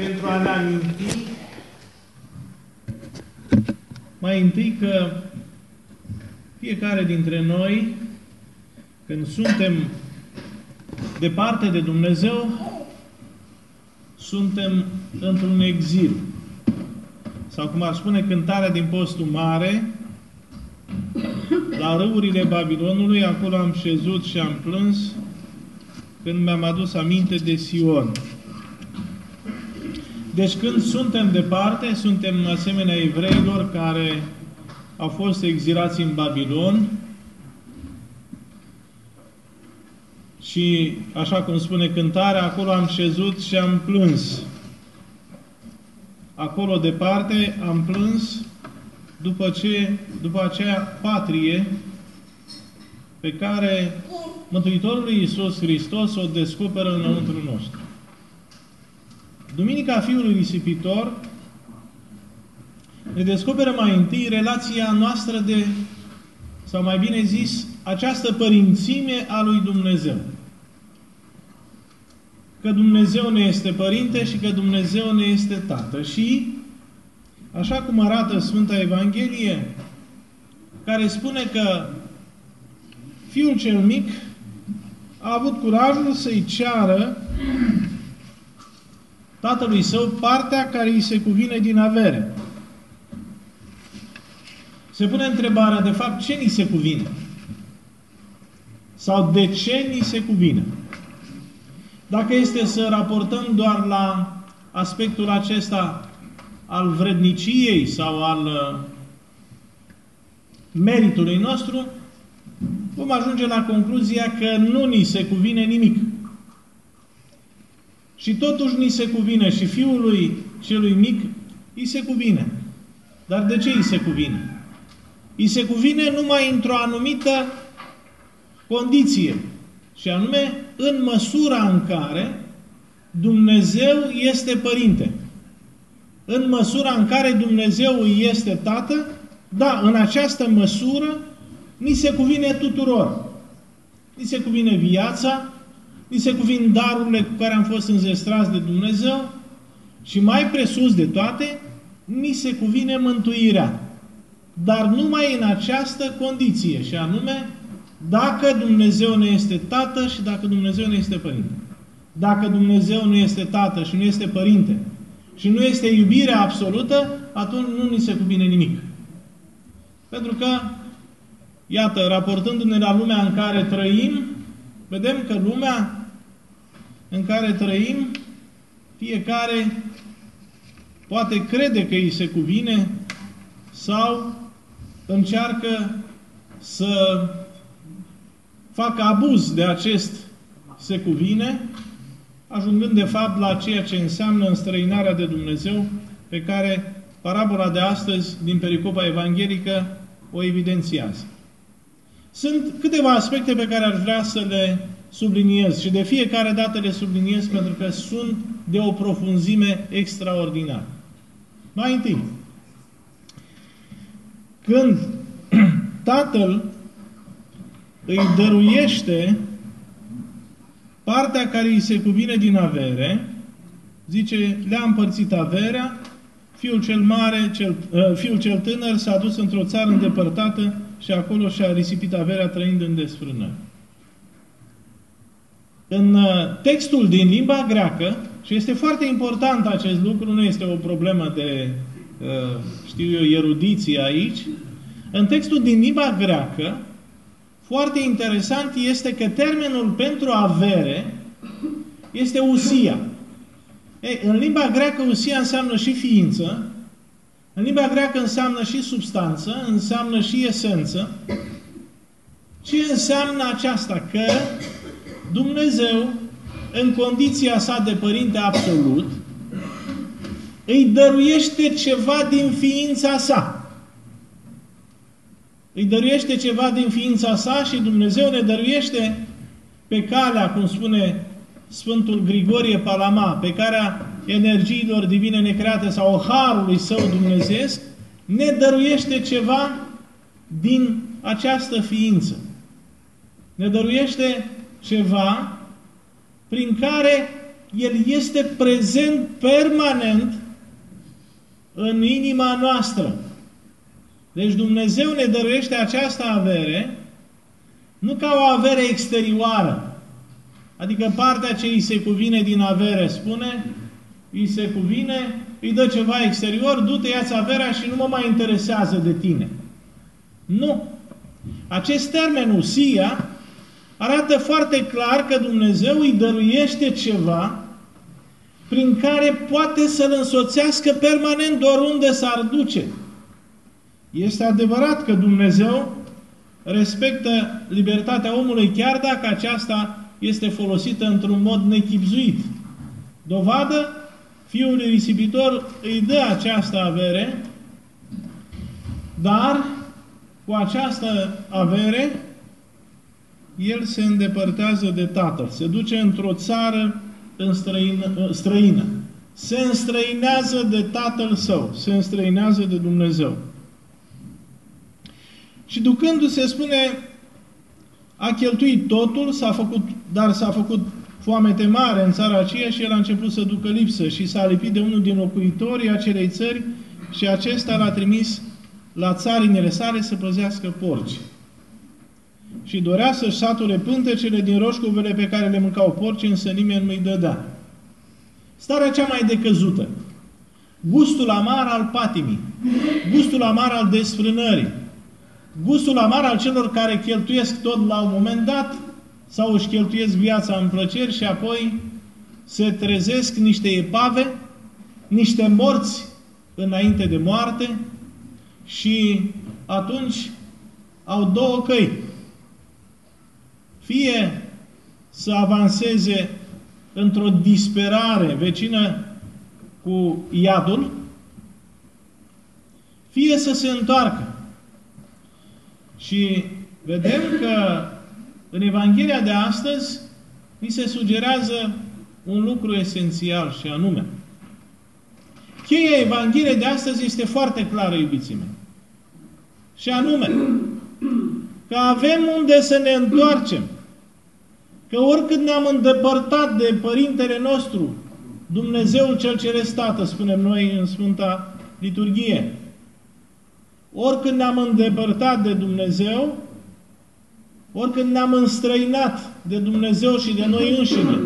pentru a ne aminti mai întâi că fiecare dintre noi, când suntem departe de Dumnezeu, suntem într-un exil. Sau cum ar spune cântarea din postul mare, la râurile Babilonului, acolo am șezut și am plâns când mi-am adus aminte de Sion. Deci când suntem departe, suntem asemenea evreilor care au fost exilați în Babilon și, așa cum spune cântarea, acolo am șezut și am plâns. Acolo departe am plâns după, ce, după aceea patrie pe care Mântuitorul Iisus Hristos o descoperă înăuntru nostru. Duminica Fiului Risipitor ne descoperă mai întâi relația noastră de, sau mai bine zis, această părințime a lui Dumnezeu. Că Dumnezeu ne este Părinte și că Dumnezeu ne este Tată. Și, așa cum arată Sfânta Evanghelie, care spune că fiul cel mic a avut curajul să-i ceară tatălui său partea care îi se cuvine din avere. Se pune întrebarea, de fapt, ce ni se cuvine? Sau de ce ni se cuvine? Dacă este să raportăm doar la aspectul acesta al vredniciei sau al uh, meritului nostru, vom ajunge la concluzia că nu ni se cuvine nimic. Și totuși ni se cuvine și fiului celui mic îi se cuvine. Dar de ce îi se cuvine? Îi se cuvine numai într-o anumită condiție. Și anume, în măsura în care Dumnezeu este Părinte. În măsura în care Dumnezeu este Tată, da, în această măsură ni se cuvine tuturor. Ni se cuvine viața, ni se cuvin darurile cu care am fost înzestrați de Dumnezeu și mai presus de toate, ni se cuvine mântuirea. Dar numai în această condiție, și anume, dacă Dumnezeu ne este Tată și dacă Dumnezeu ne este Părinte. Dacă Dumnezeu nu este Tată și nu este Părinte și nu este iubirea absolută, atunci nu ni se cuvine nimic. Pentru că, iată, raportându-ne la lumea în care trăim, vedem că lumea în care trăim, fiecare poate crede că îi se cuvine sau încearcă să facă abuz de acest se cuvine, ajungând de fapt la ceea ce înseamnă înstrăinarea de Dumnezeu, pe care parabola de astăzi din Pericopa Evanghelică o evidențiază. Sunt câteva aspecte pe care ar vrea să le subliniez și de fiecare dată le subliniez pentru că sunt de o profunzime extraordinară. Mai întâi, când tatăl îi dăruiește partea care îi se cuvine din avere, zice, le-a împărțit averea, fiul cel mare, cel, uh, fiul cel tânăr s-a dus într-o țară îndepărtată și acolo și-a risipit averea trăind în desfrânări. În uh, textul din limba greacă, și este foarte important acest lucru, nu este o problemă de, uh, știu eu, erudiție aici, în textul din limba greacă, foarte interesant este că termenul pentru avere este usia. Ei, în limba greacă usia înseamnă și ființă, în limba greacă înseamnă și substanță, înseamnă și esență. Ce înseamnă aceasta? Că Dumnezeu, în condiția sa de părinte absolut, îi dăruiește ceva din ființa sa. Îi dăruiește ceva din ființa sa și Dumnezeu ne dăruiește pe calea, cum spune Sfântul Grigorie Palama, pe care energiilor divine necreate sau harului său dumnezeesc, ne dăruiește ceva din această ființă. Ne dăruiește ceva prin care El este prezent permanent în inima noastră. Deci Dumnezeu ne dăruiește această avere nu ca o avere exterioară, adică partea ce îi se cuvine din avere, spune, îi se cuvine, îi dă ceva exterior, du-te, ia averea și nu mă mai interesează de tine. Nu. Acest termen usia arată foarte clar că Dumnezeu îi dăruiește ceva prin care poate să-l însoțească permanent oriunde s-ar duce. Este adevărat că Dumnezeu respectă libertatea omului chiar dacă aceasta este folosită într-un mod nechipzuit. Dovadă, fiul risipitor îi dă această avere, dar cu această avere el se îndepărtează de tatăl, se duce într-o țară în străină, străină. Se înstrăinează de tatăl său, se înstrăinează de Dumnezeu. Și ducându-se, spune, a cheltuit totul, s-a făcut, dar s-a făcut foamete mare în țara aceea și el a început să ducă lipsă și s-a lipit de unul din locuitorii acelei țări și acesta l-a trimis la țarinele sale să păzească porci. Și dorea să-și sature pântecele din roșcovele pe care le mâncau porci, însă nimeni nu-i dădea. Starea cea mai decăzută. Gustul amar al patimii. Gustul amar al desfrânării gustul amar al celor care cheltuiesc tot la un moment dat sau își cheltuiesc viața în plăceri și apoi se trezesc niște epave, niște morți înainte de moarte și atunci au două căi. Fie să avanseze într-o disperare vecină cu iadul, fie să se întoarcă și vedem că în Evanghelia de astăzi ni se sugerează un lucru esențial și anume cheia Evangheliei de astăzi este foarte clară, iubiții mei. Și anume că avem unde să ne întoarcem. Că oricât ne-am îndepărtat de Părintele nostru, Dumnezeul cel Ceresc Tată, spunem noi în Sfânta Liturghie, oricând ne-am îndepărtat de Dumnezeu, oricând ne-am înstrăinat de Dumnezeu și de noi înșine,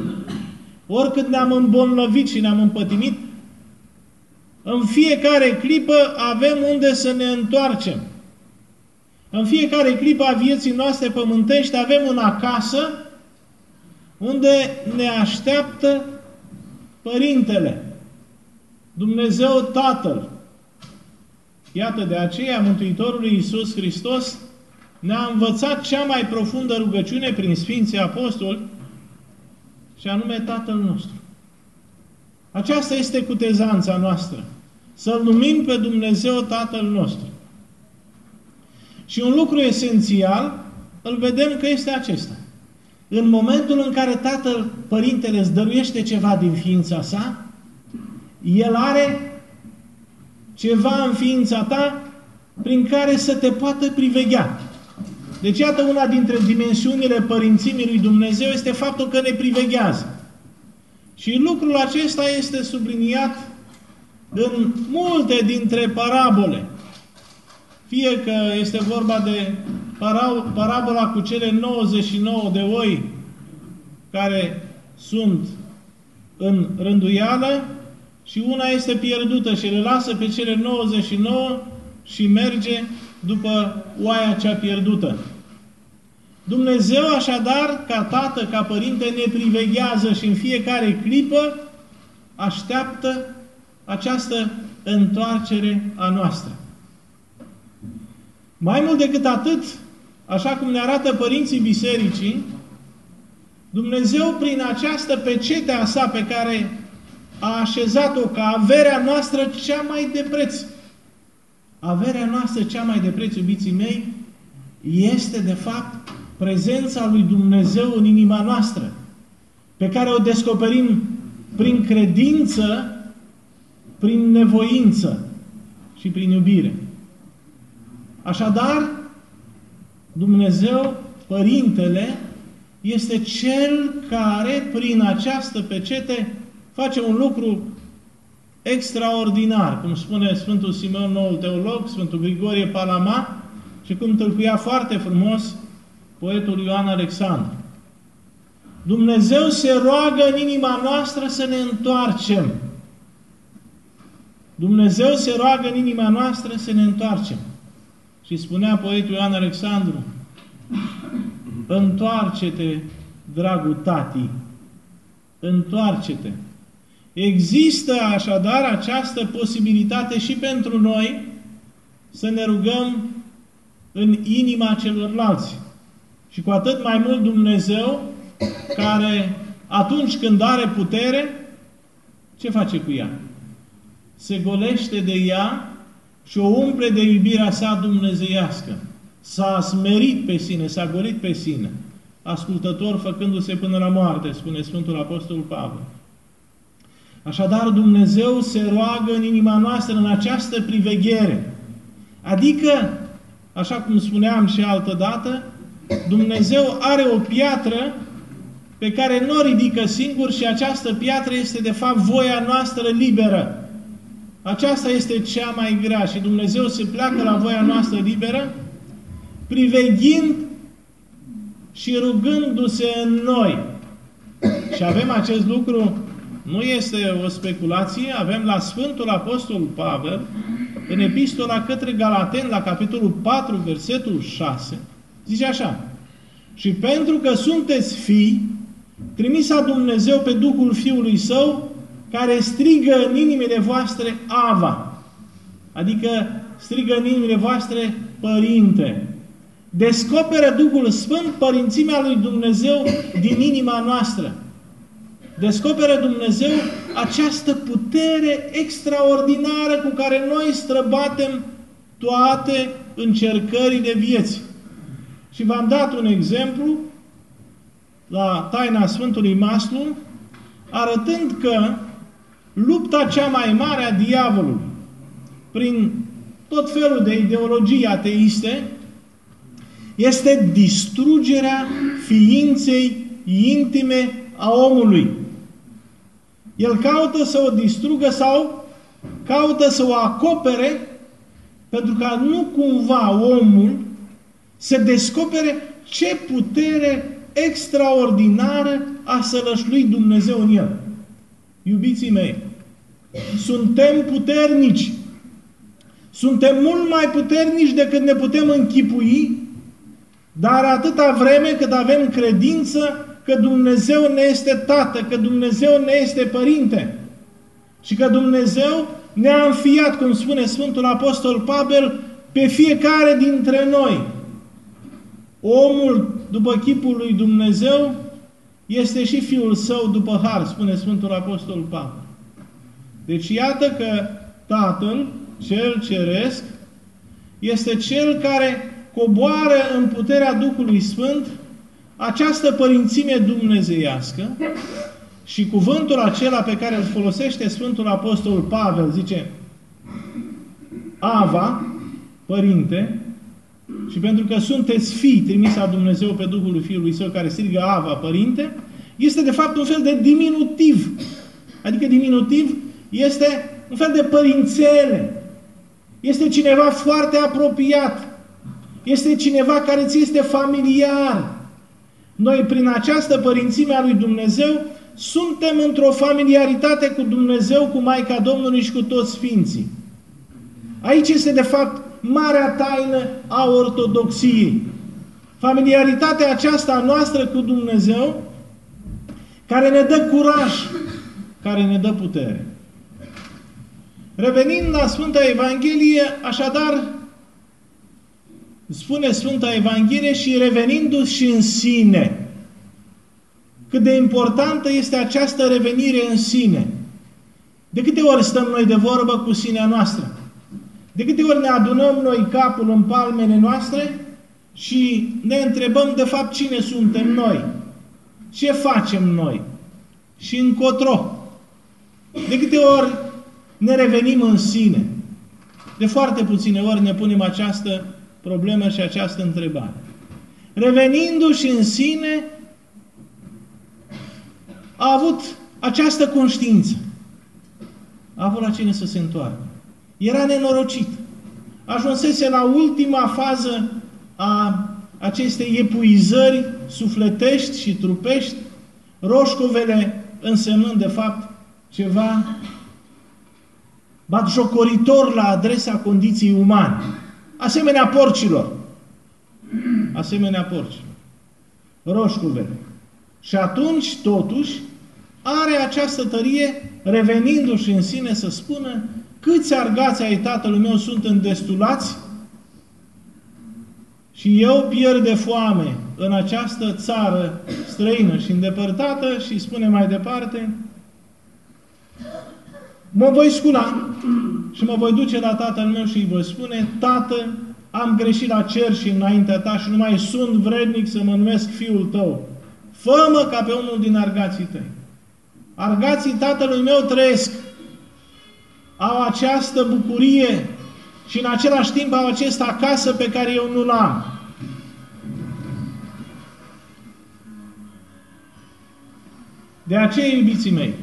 oricând ne-am îmbolnăvit și ne-am împătimit, în fiecare clipă avem unde să ne întoarcem. În fiecare clipă a vieții noastre pământești avem un acasă unde ne așteaptă Părintele, Dumnezeu Tatăl, Iată, de aceea Mântuitorul Iisus Hristos ne-a învățat cea mai profundă rugăciune prin Sfinții Apostoli, și anume Tatăl nostru. Aceasta este cutezanța noastră. Să-L numim pe Dumnezeu Tatăl nostru. Și un lucru esențial, îl vedem că este acesta. În momentul în care Tatăl, Părintele, îți dăruiește ceva din ființa sa, El are ceva în ființa ta prin care să te poată priveghea. Deci iată una dintre dimensiunile părințimii lui Dumnezeu este faptul că ne priveghează. Și lucrul acesta este subliniat în multe dintre parabole. Fie că este vorba de parabola cu cele 99 de oi care sunt în rânduială, și una este pierdută și le lasă pe cele 99 și merge după oaia cea pierdută. Dumnezeu așadar, ca tată, ca părinte, ne priveghează și în fiecare clipă așteaptă această întoarcere a noastră. Mai mult decât atât, așa cum ne arată părinții bisericii, Dumnezeu prin această pecete a sa pe care a așezat-o ca averea noastră cea mai de preț. Averea noastră cea mai de preț, iubiții mei, este de fapt prezența lui Dumnezeu în inima noastră, pe care o descoperim prin credință, prin nevoință și prin iubire. Așadar, Dumnezeu, Părintele, este Cel care, prin această pecete, face un lucru extraordinar, cum spune Sfântul Simeon, noul teolog, Sfântul Grigorie Palama, și cum tâlcuia foarte frumos poetul Ioan Alexandru. Dumnezeu se roagă în inima noastră să ne întoarcem. Dumnezeu se roagă în inima noastră să ne întoarcem. Și spunea poetul Ioan Alexandru, întoarce-te, dragul tati, întoarce-te. Există așadar această posibilitate și pentru noi să ne rugăm în inima celorlalți. Și cu atât mai mult Dumnezeu, care atunci când are putere, ce face cu ea? Se golește de ea și o umple de iubirea sa dumnezeiască. S-a smerit pe sine, s-a golit pe sine, ascultător făcându-se până la moarte, spune Sfântul Apostol Pavel. Așadar, Dumnezeu se roagă în inima noastră în această priveghere. Adică, așa cum spuneam și altă dată, Dumnezeu are o piatră pe care nu o ridică singur și această piatră este de fapt voia noastră liberă. Aceasta este cea mai grea și Dumnezeu se pleacă la voia noastră liberă, priveghind și rugându-se în noi. Și avem acest lucru, nu este o speculație, avem la Sfântul Apostol Pavel, în epistola către Galaten, la capitolul 4, versetul 6, zice așa, Și pentru că sunteți fii, trimisa Dumnezeu pe Duhul Fiului Său, care strigă în inimile voastre Ava. Adică strigă în inimile voastre Părinte. Descoperă Duhul Sfânt părințimea lui Dumnezeu din inima noastră. Descoperă Dumnezeu această putere extraordinară cu care noi străbatem toate încercările vieții. Și v-am dat un exemplu la taina Sfântului Maslu, arătând că lupta cea mai mare a diavolului prin tot felul de ideologii ateiste este distrugerea ființei intime a omului. El caută să o distrugă sau caută să o acopere pentru ca nu cumva omul să descopere ce putere extraordinară a sălășluit Dumnezeu în el. Iubiții mei, suntem puternici. Suntem mult mai puternici decât ne putem închipui, dar atâta vreme cât avem credință că Dumnezeu ne este Tată, că Dumnezeu ne este Părinte și că Dumnezeu ne-a înfiat, cum spune Sfântul Apostol Pavel, pe fiecare dintre noi. Omul, după chipul lui Dumnezeu, este și Fiul Său după har, spune Sfântul Apostol Pavel. Deci iată că Tatăl, Cel Ceresc, este Cel care coboară în puterea Duhului Sfânt această părințime dumnezeiască și cuvântul acela pe care îl folosește Sfântul Apostol Pavel, zice Ava, Părinte, și pentru că sunteți fii trimis a Dumnezeu pe Duhul Fiului Său care strigă Ava, Părinte, este de fapt un fel de diminutiv. Adică diminutiv este un fel de părințele. Este cineva foarte apropiat. Este cineva care ți este familiar. Noi, prin această părințime a lui Dumnezeu, suntem într-o familiaritate cu Dumnezeu, cu Maica Domnului și cu toți Sfinții. Aici este, de fapt, marea taină a ortodoxiei. Familiaritatea aceasta noastră cu Dumnezeu, care ne dă curaj, care ne dă putere. Revenind la Sfânta Evanghelie, așadar, spune Sfânta Evanghelie și revenindu-și și în sine. Cât de importantă este această revenire în sine. De câte ori stăm noi de vorbă cu sinea noastră? De câte ori ne adunăm noi capul în palmele noastre și ne întrebăm de fapt cine suntem noi? Ce facem noi? Și încotro? De câte ori ne revenim în sine? De foarte puține ori ne punem această problemă și această întrebare. Revenindu-și în sine, a avut această conștiință. A avut la cine să se întoarcă. Era nenorocit. Ajunsese la ultima fază a acestei epuizări sufletești și trupești, roșcovele însemnând de fapt ceva batjocoritor la adresa condiției umane, asemenea porcilor. Asemenea porcilor. Roșcovele. Și atunci, totuși, are această tărie, revenindu-și în sine să spună câți argați ai tatălui meu sunt îndestulați și eu pierd de foame în această țară străină și îndepărtată și spune mai departe, mă voi scula și mă voi duce la tatăl meu și îi voi spune, Tată, am greșit la cer și înaintea ta și nu mai sunt vrednic să mă numesc fiul tău. Fă-mă ca pe unul din argații tăi. Argații tatălui meu trăiesc. Au această bucurie și în același timp au acest acasă pe care eu nu-l am. De aceea, iubiții mei,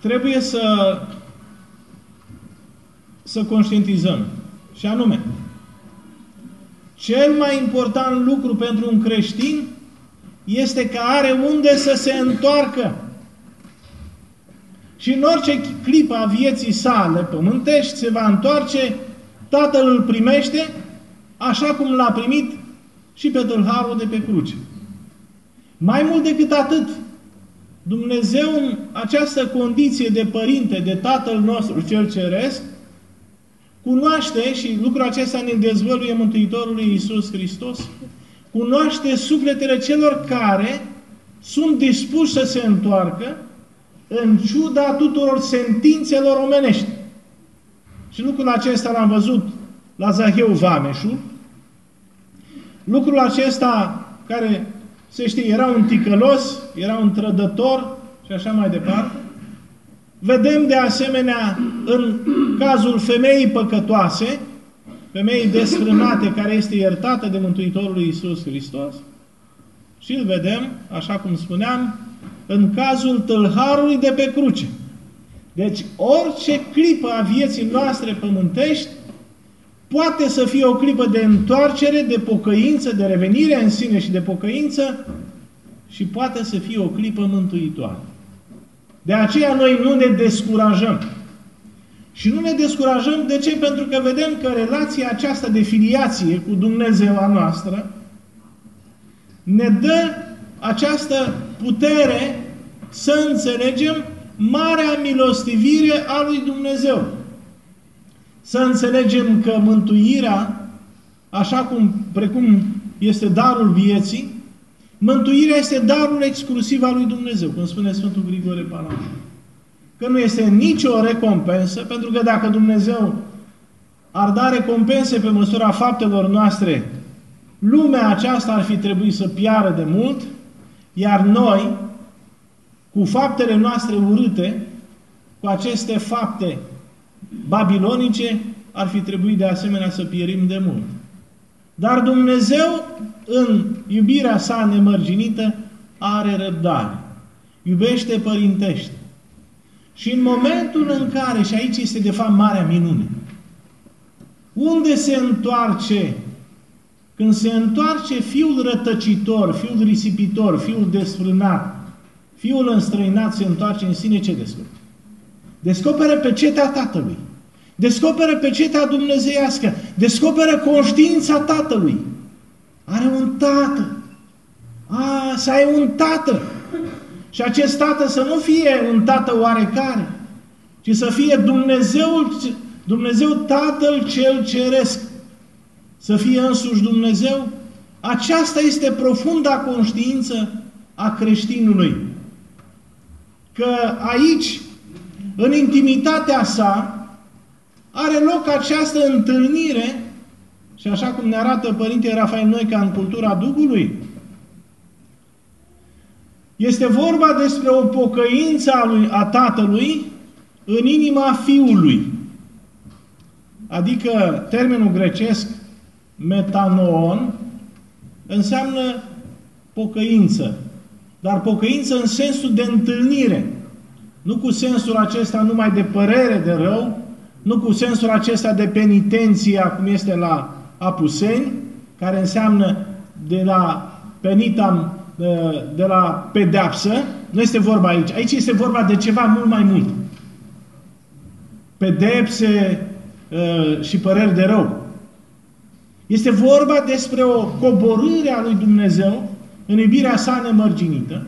trebuie să, să conștientizăm. Și anume, cel mai important lucru pentru un creștin este că are unde să se întoarcă. Și în orice clipă a vieții sale pământești se va întoarce, Tatăl îl primește așa cum l-a primit și pe tâlharul de pe cruce. Mai mult decât atât, Dumnezeu în această condiție de părinte, de Tatăl nostru cel Ceresc, cunoaște, și lucrul acesta ne dezvăluie Mântuitorului Iisus Hristos, cunoaște sufletele celor care sunt dispuși să se întoarcă în ciuda tuturor sentințelor omenești. Și lucrul acesta l-am văzut la Zaheu Vameșul. Lucrul acesta care, se știe, era un ticălos, era un trădător și așa mai departe. Vedem de asemenea în cazul femeii păcătoase, femeii desfrânate care este iertată de Mântuitorul Iisus Hristos și îl vedem, așa cum spuneam, în cazul tâlharului de pe cruce. Deci orice clipă a vieții noastre pământești poate să fie o clipă de întoarcere, de pocăință, de revenire în sine și de pocăință și poate să fie o clipă mântuitoare. De aceea noi nu ne descurajăm. Și nu ne descurajăm, de ce? Pentru că vedem că relația aceasta de filiație cu Dumnezeu a noastră ne dă această putere să înțelegem marea milostivire a lui Dumnezeu. Să înțelegem că mântuirea, așa cum, precum este darul vieții, mântuirea este darul exclusiv al lui Dumnezeu, cum spune Sfântul Grigore Palamas că nu este nicio recompensă, pentru că dacă Dumnezeu ar da recompense pe măsura faptelor noastre, lumea aceasta ar fi trebuit să piară de mult, iar noi, cu faptele noastre urâte, cu aceste fapte babilonice, ar fi trebuit de asemenea să pierim de mult. Dar Dumnezeu, în iubirea sa nemărginită, are răbdare. Iubește părintește. Și în momentul în care, și aici este de fapt marea minune, unde se întoarce, când se întoarce fiul rătăcitor, fiul risipitor, fiul desfrânat, fiul înstrăinat se întoarce în sine, ce descoperă? Descoperă pe cetea Tatălui. Descoperă pe cetea dumnezeiască. Descoperă conștiința Tatălui. Are un Tată. A, să ai un Tată. Și acest tată să nu fie un tată oarecare, ci să fie Dumnezeul, Dumnezeu Tatăl cel Ceresc. Să fie însuși Dumnezeu. Aceasta este profunda conștiință a creștinului. Că aici, în intimitatea sa, are loc această întâlnire și așa cum ne arată Părinte Rafael Noica în cultura Duhului, este vorba despre o pocăință a, lui, a tatălui în inima fiului. Adică termenul grecesc metanoon înseamnă pocăință. Dar pocăință în sensul de întâlnire. Nu cu sensul acesta numai de părere de rău, nu cu sensul acesta de penitenție, cum este la Apuseni, care înseamnă de la penitam, de, de la pedeapsă, nu este vorba aici. Aici este vorba de ceva mult mai mult. Pedepse uh, și păreri de rău. Este vorba despre o coborâre a lui Dumnezeu în iubirea sa nemărginită.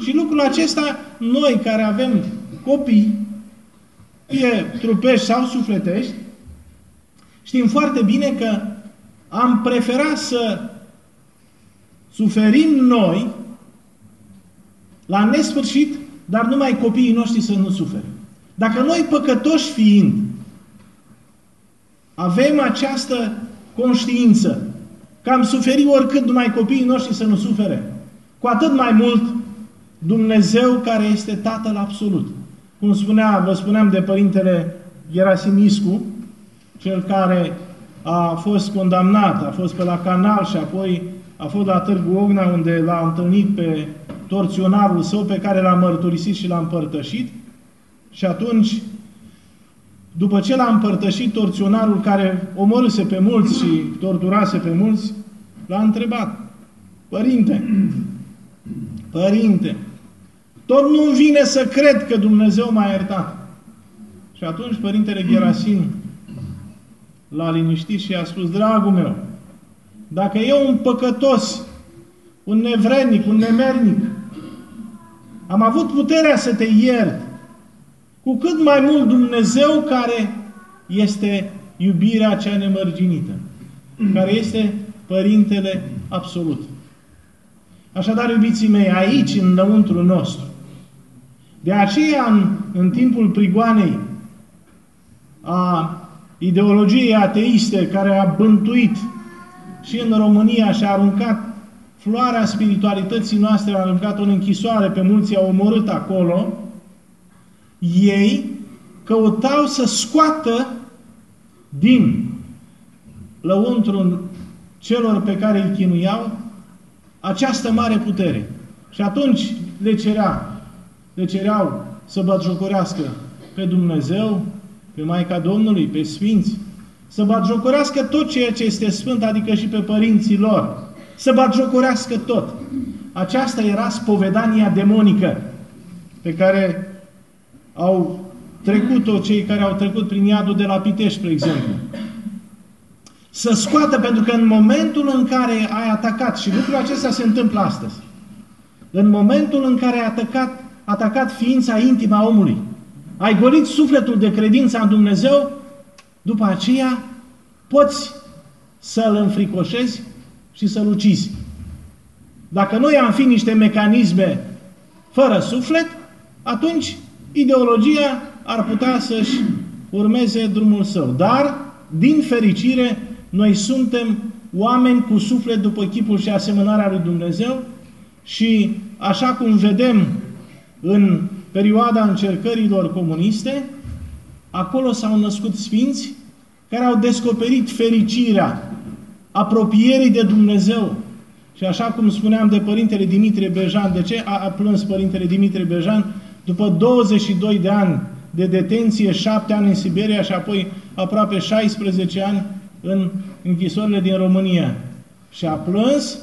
Și lucrul acesta, noi care avem copii, fie trupești sau sufletești, știm foarte bine că am preferat să suferim noi la nesfârșit, dar numai copiii noștri să nu sufere. Dacă noi, păcătoși fiind, avem această conștiință că am suferit oricât numai copiii noștri să nu sufere, cu atât mai mult Dumnezeu care este Tatăl Absolut. Cum spunea, vă spuneam de Părintele Gerasimiscu, cel care a fost condamnat, a fost pe la canal și apoi a fost la Târgu Ogna unde l-a întâlnit pe torționarul său pe care l-a mărturisit și l-a împărtășit și atunci după ce l-a împărtășit torționarul care omorâse pe mulți și torturase pe mulți, l-a întrebat, Părinte, Părinte, tot nu vine să cred că Dumnezeu m-a iertat. Și atunci Părintele Gerasim l-a liniștit și a spus, dragul meu, dacă eu un păcătos, un nevrednic, un nemernic, am avut puterea să te iert, cu cât mai mult Dumnezeu care este iubirea cea nemărginită, care este Părintele Absolut. Așadar, iubiții mei, aici, în lăuntru nostru, de aceea, în, în timpul prigoanei a ideologiei ateiste care a bântuit și în România și a aruncat floarea spiritualității noastre, a aruncat-o în închisoare, pe mulți au omorât acolo, ei căutau să scoată din lăuntru celor pe care îi chinuiau această mare putere. Și atunci le, cerea, le cereau să batjocorească pe Dumnezeu, pe Maica Domnului, pe Sfinți, să batjocorească tot ceea ce este sfânt, adică și pe părinții lor. Să batjocorească tot. Aceasta era spovedania demonică pe care au trecut-o cei care au trecut prin iadul de la Piteș, spre exemplu. Să scoată, pentru că în momentul în care ai atacat, și lucrul acesta se întâmplă astăzi, în momentul în care ai atacat, atacat ființa intimă a omului, ai golit sufletul de credință în Dumnezeu, după aceea poți să-l înfricoșezi și să-l ucizi. Dacă noi am fi niște mecanisme fără suflet, atunci ideologia ar putea să-și urmeze drumul său. Dar, din fericire, noi suntem oameni cu suflet după chipul și asemănarea lui Dumnezeu și, așa cum vedem în perioada încercărilor comuniste, acolo s-au născut sfinți care au descoperit fericirea apropierii de Dumnezeu. Și așa cum spuneam de Părintele Dimitrie Bejan, de ce a, a plâns Părintele Dimitrie Bejan? După 22 de ani de detenție, 7 ani în Siberia și apoi aproape 16 ani în închisorile din România. Și a plâns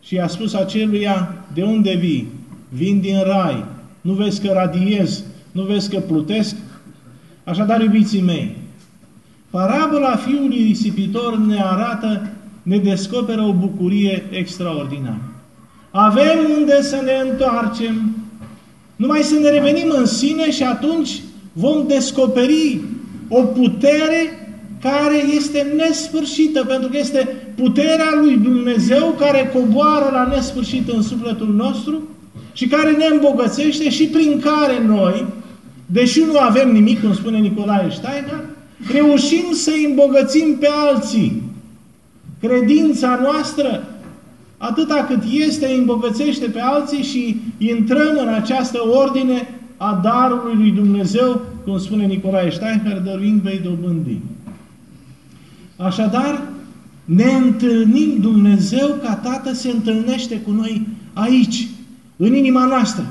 și a spus aceluia, de unde vii? Vin din rai. Nu vezi că radiez? Nu vezi că plutesc? Așadar, iubiții mei, parabola fiului risipitor ne arată, ne descoperă o bucurie extraordinară. Avem unde să ne întoarcem, numai să ne revenim în sine și atunci vom descoperi o putere care este nesfârșită, pentru că este puterea lui Dumnezeu care coboară la nesfârșit în sufletul nostru și care ne îmbogățește și prin care noi, deși nu avem nimic, cum spune Nicolae Steiner, reușim să îmbogățim pe alții. Credința noastră, atâta cât este, îmbogățește pe alții și intrăm în această ordine a darului lui Dumnezeu, cum spune Nicolae Steiner, dăruind vei dobândi. Așadar, ne întâlnim, Dumnezeu ca Tată se întâlnește cu noi aici, în inima noastră.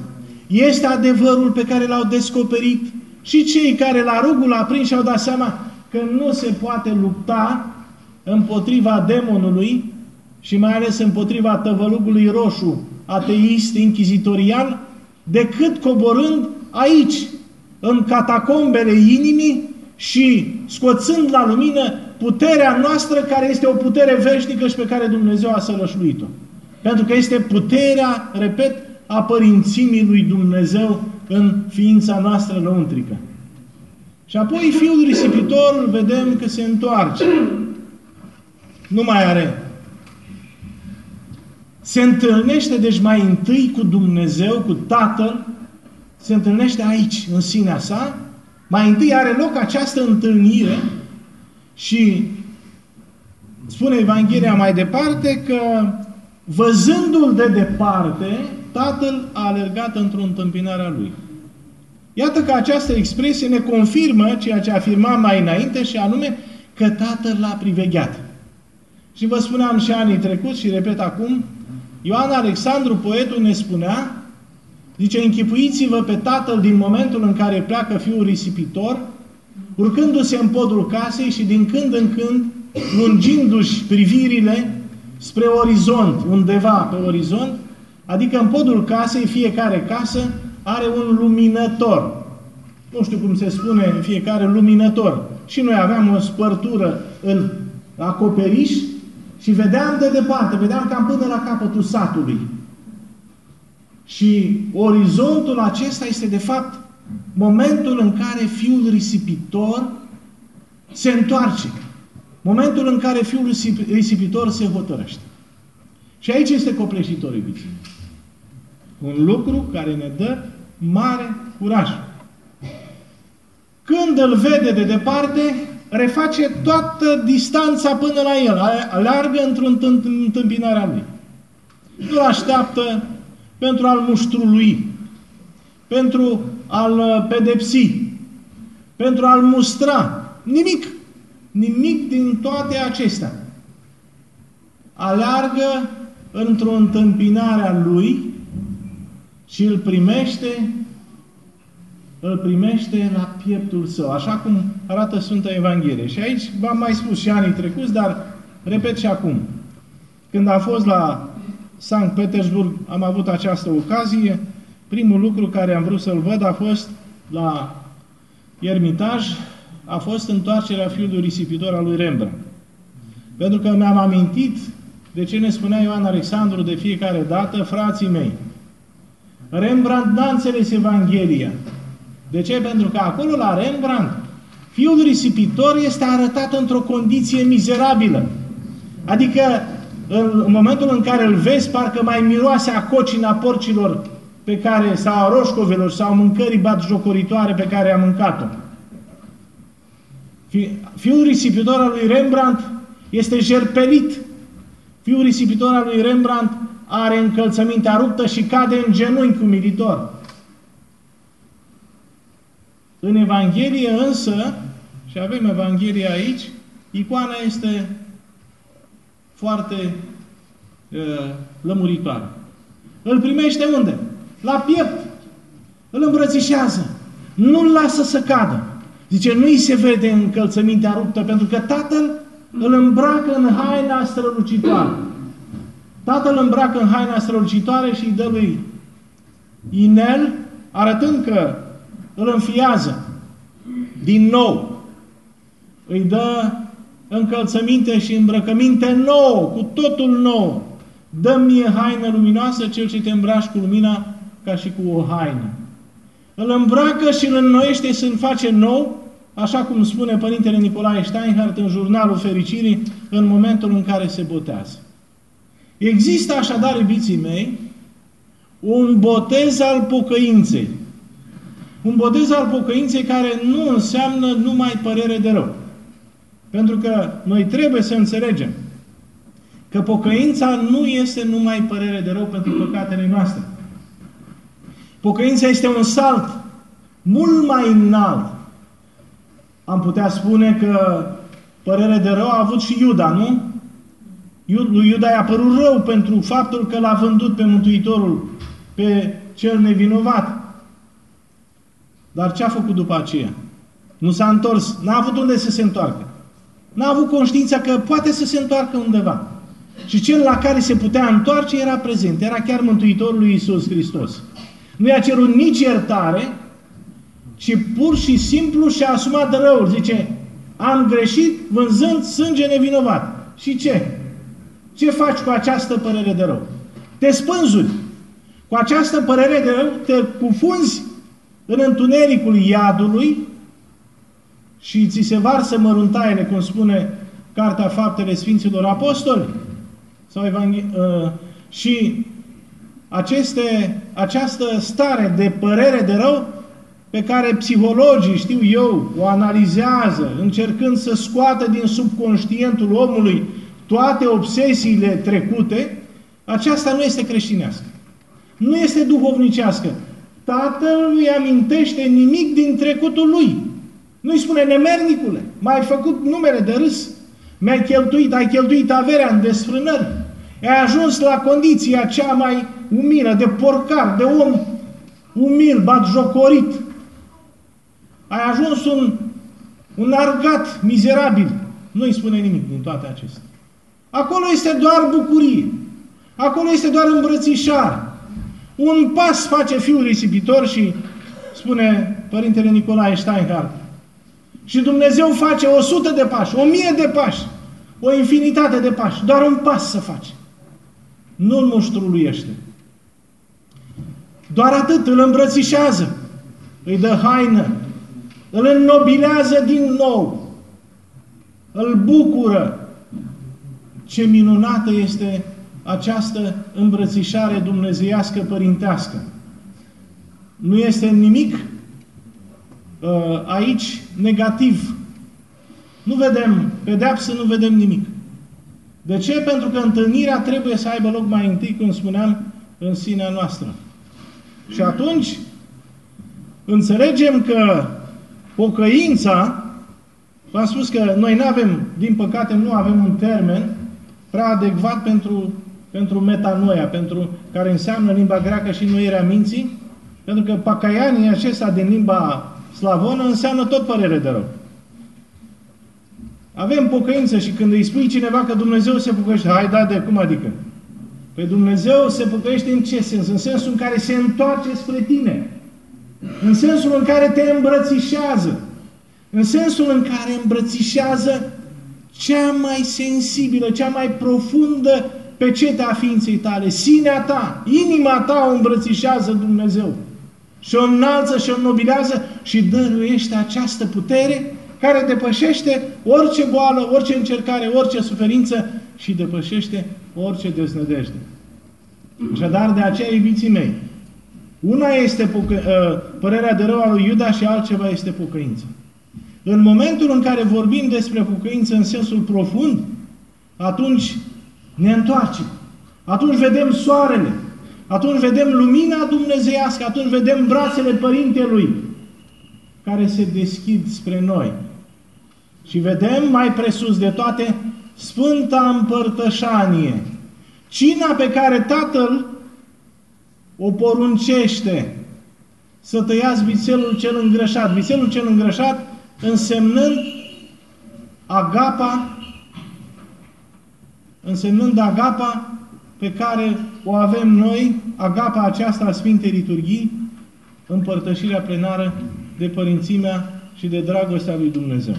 Este adevărul pe care l-au descoperit și cei care la rugul aprins și-au dat seama că nu se poate lupta împotriva demonului și mai ales împotriva tăvălugului roșu, ateist, inchizitorial, decât coborând aici, în catacombele inimii și scoțând la lumină puterea noastră care este o putere veșnică și pe care Dumnezeu a sălășluit-o. Pentru că este puterea, repet, a părințimii lui Dumnezeu în ființa noastră lăuntrică. Și apoi fiul risipitor vedem că se întoarce. Nu mai are. Se întâlnește deci mai întâi cu Dumnezeu, cu Tatăl, se întâlnește aici, în sinea sa, mai întâi are loc această întâlnire și spune Evanghelia mai departe că văzându-l de departe, tatăl a alergat într-o întâmpinare a lui. Iată că această expresie ne confirmă ceea ce afirma mai înainte și anume că tatăl l-a privegheat. Și vă spuneam și anii trecuți și repet acum, Ioan Alexandru, poetul, ne spunea, zice, închipuiți-vă pe tatăl din momentul în care pleacă fiul risipitor, urcându-se în podul casei și din când în când lungindu-și privirile spre orizont, undeva pe orizont, adică în podul casei, fiecare casă are un luminător. Nu știu cum se spune fiecare luminător. Și noi aveam o spărtură în acoperiș și vedeam de departe, vedeam cam până la capătul satului. Și orizontul acesta este de fapt momentul în care fiul risipitor se întoarce. Momentul în care fiul risipitor se hotărăște. Și aici este copleșitor, iubiții. Un lucru care ne dă mare curaj. Când îl vede de departe, reface toată distanța până la el, aleargă într-o întâmpinare a lui. Nu așteaptă pentru a-l muștrului, pentru a-l uh, pedepsi, pentru a-l mustra. Nimic. Nimic din toate acestea. Aleargă într-o întâmpinare a lui și îl primește îl primește la pieptul său, așa cum arată Sfânta Evanghelie. Și aici v-am mai spus și anii trecuți, dar repet și acum. Când a fost la Sankt Petersburg, am avut această ocazie, primul lucru care am vrut să-l văd a fost la Ermitaj, a fost întoarcerea fiului risipitor al lui Rembrandt. Pentru că mi-am amintit de ce ne spunea Ioan Alexandru de fiecare dată, frații mei, Rembrandt n-a înțeles Evanghelia. De ce? Pentru că acolo, la Rembrandt, fiul risipitor este arătat într-o condiție mizerabilă. Adică, în momentul în care îl vezi, parcă mai miroase a cocina porcilor pe care, sau a roșcovelor, sau mâncării batjocoritoare pe care a mâncat-o. Fiul risipitor al lui Rembrandt este jerpelit. Fiul risipitor al lui Rembrandt are încălțămintea ruptă și cade în genunchi umilitor. În Evanghelie însă, și avem Evanghelia aici, icoana este foarte uh, lămuritoare. Îl primește unde? La piept. Îl îmbrățișează. Nu-l lasă să cadă. Zice, nu-i se vede încălțămintea ruptă, pentru că tatăl îl îmbracă în haina strălucitoare. Tatăl îmbracă în haina strălucitoare și îi dă lui inel, arătând că îl înfiază. Din nou, îi dă încălțăminte și îmbrăcăminte nouă, cu totul nou. Dă mie haină luminoasă, cel ce te îmbraci cu lumina ca și cu o haină. Îl îmbracă și îl înnoiește să-l face nou, așa cum spune Părintele Nicolae Steinhardt în Jurnalul Fericirii, în momentul în care se botează. Există așadar, iubiții mei, un botez al pocăinței. Un botez al pocăinței care nu înseamnă numai părere de rău. Pentru că noi trebuie să înțelegem că pocăința nu este numai părere de rău pentru păcatele noastre. Pocăința este un salt mult mai înalt. Am putea spune că părere de rău a avut și Iuda, nu? Lui Iuda i-a părut rău pentru faptul că l-a vândut pe Mântuitorul, pe cel nevinovat. Dar ce a făcut după aceea? Nu s-a întors, n-a avut unde să se întoarcă. N-a avut conștiința că poate să se întoarcă undeva. Și cel la care se putea întoarce era prezent, era chiar Mântuitorul lui Isus Hristos. Nu i-a cerut nici iertare, ci pur și simplu și-a asumat răul. Zice, am greșit vânzând sânge nevinovat. Și ce? Ce faci cu această părere de rău? Te spânzuri. Cu această părere de rău te cufunzi în întunericul iadului și ți se varsă măruntaiele, cum spune Cartea Faptele Sfinților Apostoli. Sau Evanghe- uh, și aceste, această stare de părere de rău pe care psihologii, știu eu, o analizează, încercând să scoată din subconștientul omului toate obsesiile trecute, aceasta nu este creștinească. Nu este duhovnicească. Tatăl îi amintește nimic din trecutul lui. Nu-i spune, nemernicule, mai făcut numele de râs, mi-ai cheltuit, ai cheltuit averea în desfrânări, ai ajuns la condiția cea mai umilă, de porcar, de om umil, jocorit. Ai ajuns un, un argat mizerabil. Nu-i spune nimic din toate acestea. Acolo este doar bucurie. Acolo este doar îmbrățișare. Un pas face fiul risipitor și spune Părintele Nicolae Steinhardt. Și Dumnezeu face o sută de pași, o mie de pași, o infinitate de pași. Doar un pas să face. Nu-l muștruluiește. Doar atât, îl îmbrățișează, îi dă haină, îl înnobilează din nou, îl bucură. Ce minunată este această îmbrățișare dumnezeiască părintească. Nu este nimic uh, aici negativ. Nu vedem pedeapsă, nu vedem nimic. De ce? Pentru că întâlnirea trebuie să aibă loc mai întâi, cum spuneam, în sinea noastră. Și atunci înțelegem că pocăința, v-am spus că noi nu avem, din păcate, nu avem un termen prea adecvat pentru, pentru metanoia, pentru care înseamnă limba greacă și nuirea minții, pentru că pacaianii acesta din limba slavonă înseamnă tot părere de rău. Avem pocăință și când îi spui cineva că Dumnezeu se pocăiește, hai da, de cum adică? Pe Dumnezeu se pocăiește în ce sens? În sensul în care se întoarce spre tine. În sensul în care te îmbrățișează. În sensul în care îmbrățișează cea mai sensibilă, cea mai profundă pecete a ființei tale, sinea ta, inima ta o îmbrățișează Dumnezeu. Și o înalță și o nobilează și dăruiește această putere care depășește orice boală, orice încercare, orice suferință și depășește orice deznădejde. Așadar, de aceea, iubiții mei, una este ă, părerea de rău a lui Iuda și altceva este pocăința. În momentul în care vorbim despre pocăință în sensul profund, atunci ne întoarcem. Atunci vedem soarele. Atunci vedem lumina dumnezeiască. Atunci vedem brațele Părintelui care se deschid spre noi. Și vedem mai presus de toate Sfânta Împărtășanie. Cina pe care Tatăl o poruncește să tăiați vițelul cel îngrășat. Vițelul cel îngrășat însemnând agapa, însemnând agapa pe care o avem noi, agapa aceasta a Sfintei Liturghii, împărtășirea plenară de părințimea și de dragostea lui Dumnezeu.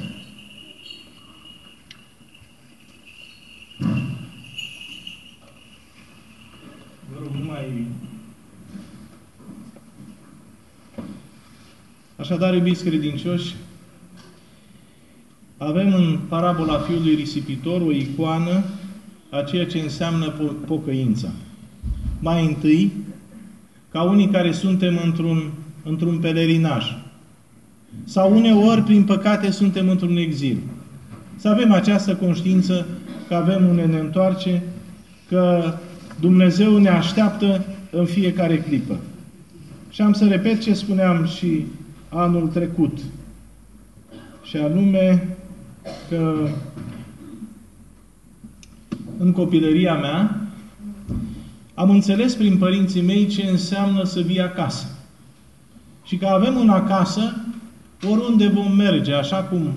Așadar, iubiți credincioși, avem în parabola fiului risipitor o icoană a ceea ce înseamnă po- pocăința. Mai întâi, ca unii care suntem într-un, într-un pelerinaj, sau uneori, prin păcate, suntem într-un exil. Să avem această conștiință că avem unde ne întoarce, că Dumnezeu ne așteaptă în fiecare clipă. Și am să repet ce spuneam și anul trecut. Și anume că în copilăria mea, am înțeles prin părinții mei ce înseamnă să vii acasă. Și că avem un acasă oriunde vom merge, așa cum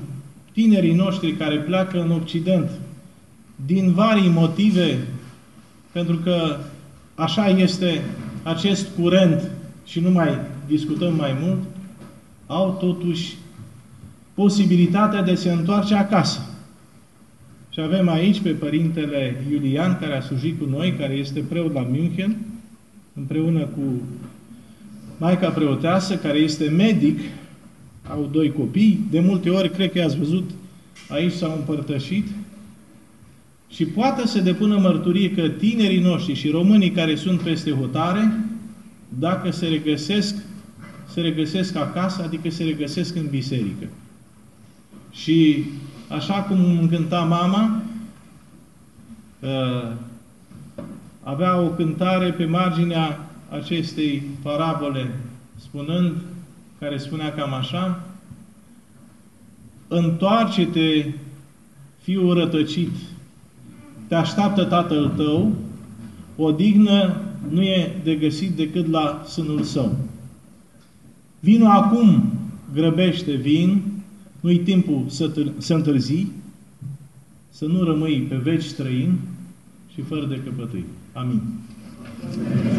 tinerii noștri care pleacă în Occident din vari motive, pentru că așa este acest curent și nu mai discutăm mai mult, au totuși posibilitatea de se întoarce acasă. Și avem aici pe Părintele Iulian, care a slujit cu noi, care este preot la München, împreună cu Maica Preoteasă, care este medic, au doi copii, de multe ori, cred că i-ați văzut, aici s-au împărtășit, și poate să depună mărturie că tinerii noștri și românii care sunt peste hotare, dacă se regăsesc, se regăsesc acasă, adică se regăsesc în biserică. Și așa cum cânta mama, uh, avea o cântare pe marginea acestei parabole, spunând, care spunea cam așa, Întoarce-te, fiul rătăcit, te așteaptă tatăl tău, o dignă nu e de găsit decât la sânul său. Vino acum, grăbește, vin, nu-i timpul să, târ- să întârzii, să nu rămâi pe veci străin și fără de căpătâi. Amin. Amin.